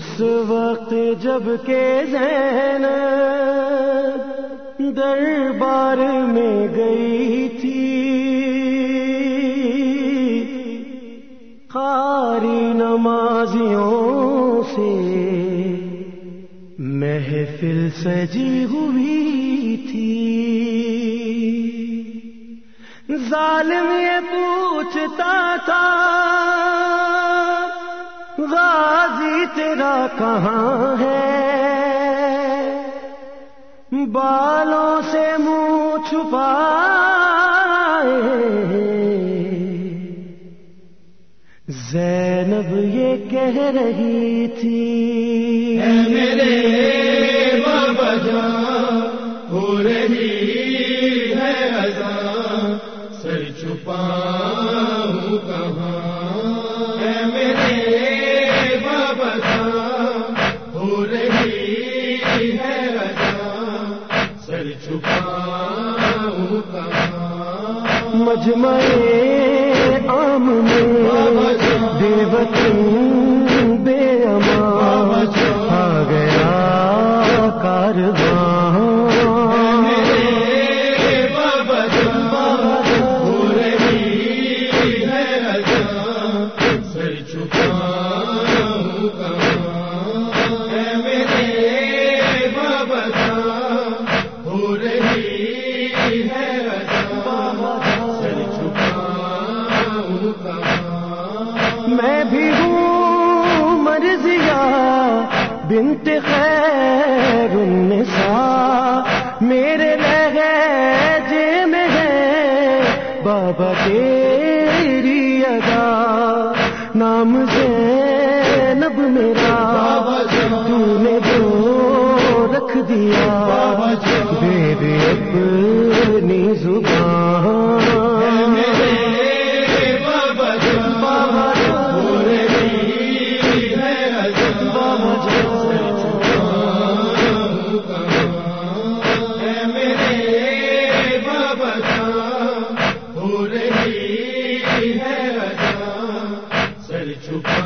اس وقت جبکہ زین دربار میں گئی تھی، قاری نمازیوں سے محفل سجی ہوئی تھی۔ ظالم یہ پوچھتا تھا تیرا کہاں ہے؟ بالوں سے منہ چھپا زینب یہ کہہ رہی تھی مجمعے میں بھی ہوں مرضیا بنت خیر النساء میرے لہجے میں ہے بابا تیری ادا نام زینب میرا تو نے جو رکھ دیا بے اپنی زبان سر چھپا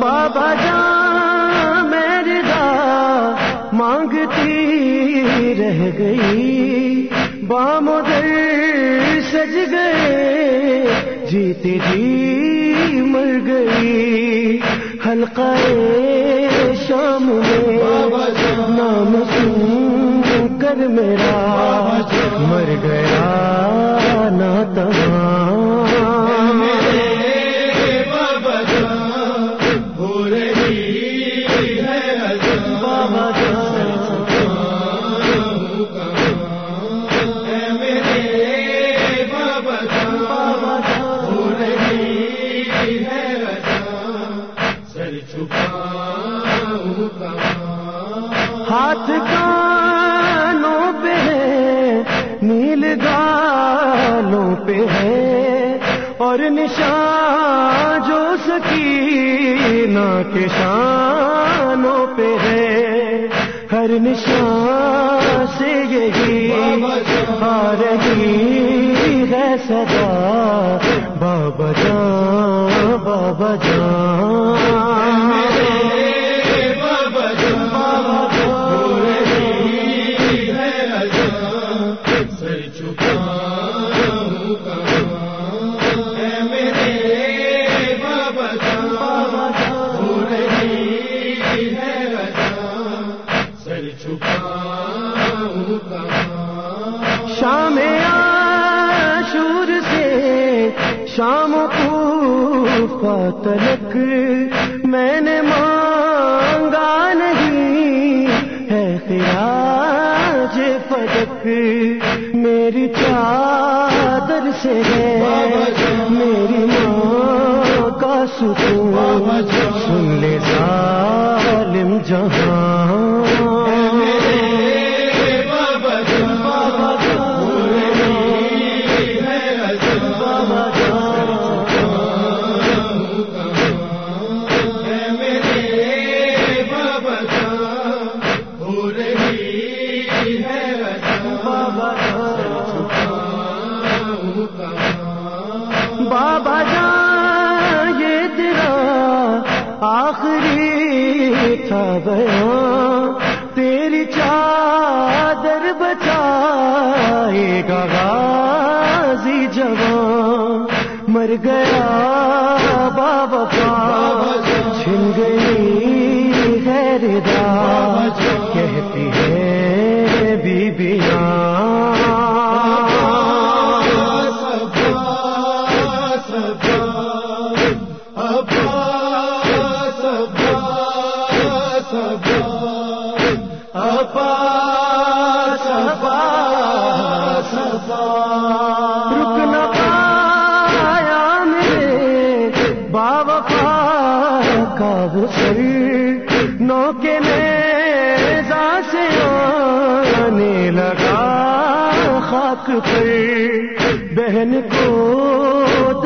بابا جان میرے دا مانگتی رہ گئی۔ بام در سج گئے جیتے جی مر گئی۔ حلقہ شام میں نام سن کر میرا مر گیا۔ کہاں ہاتھ کانوں پہ ہے نیل گالوں پہ ہے اور نشان سکینہ کے شانوں پہ ہے ہر نشان سے یہی آ رہی ہے صدا۔ بابا جان بابا جان۔ شام کو تلک میں نے مانگا نہیں ہے خراج فلک میری چادر سے ہے میری ماں کا سکون سن لے ظالم جہاں تھا بیاں، تیری چادر بچائے گا غازی جوان۔ مر گیا بابا چھن گئی خیر کہتی ہے بیبیاں رکنا پایا میرے بابا کا نو کے نیزا سے آنے لگا خاک پر بہن کو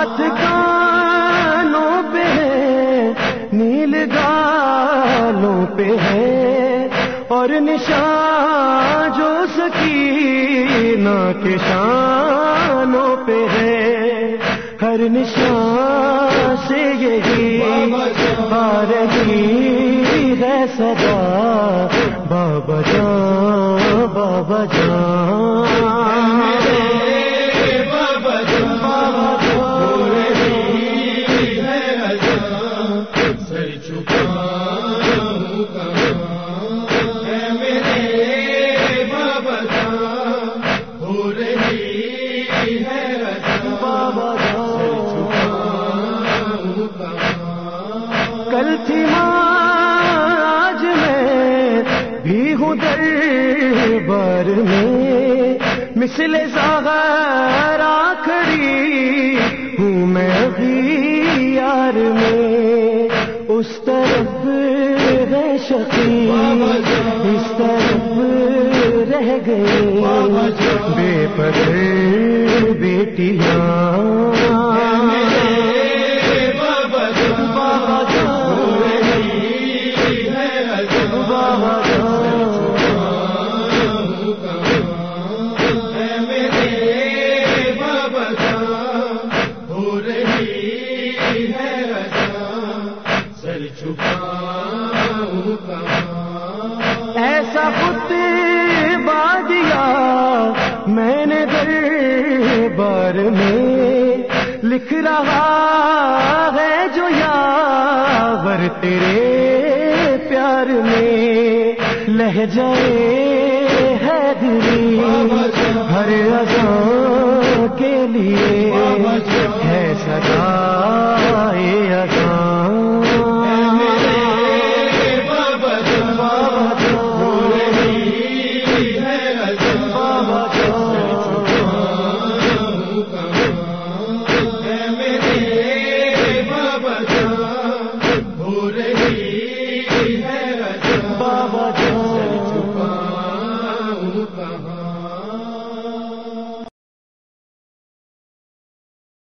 ہاتھ کانوں پہ ہے، نیل گالوں پہ ہے، اور نشان جو سکی کے شانوں پہ ہے۔ ہر نشان سے یہی آ رہی ہے سدا بابا جان بابا جان۔ کل تھی آج میں بھی ہوں دربار میں۔ مسل ساغر آخری ہوں میں ابھی یار میں۔ اس طرف ہے شقی، اس طرف رہ گئے۔ بے پتھر بیٹیاں۔ پیار میں لکھ رہا ہے جو یاور تیرے پیار میں لہ جائے حیدری ہر اذان کے لیے ہے سدا